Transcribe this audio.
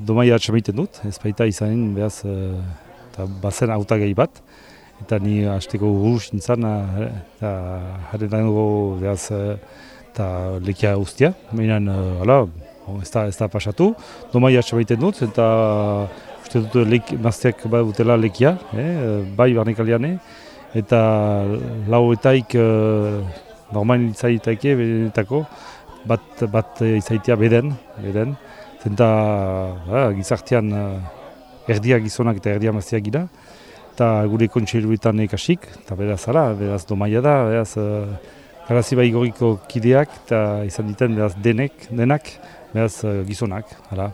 domaia atxamaiten dut, ez baita izanen, behaz, eta bazen autagai bat, eta ni hasteko gurus nintzen, eta jarri dago, behaz, eta lekia guztia, mainan, hala, ez da, ez da pasatu, domaia atxamaiten dut, eta uste dut lek, mazteak bat dutela lekia, eh, bai barnekaliane, eta lauetaik uh, normal itzaitake benetako, bat, bat izaitia beden, beden, zenta uh, gizartean uh, erdia gizonak eta erdia mazteak gira, eta gure kontseiluetan ekasik, eta beraz ara, beraz domaia da, beraz uh, garazi bai goriko kideak, eta izan diten beraz denek, denak, beraz uh, gizonak, hala.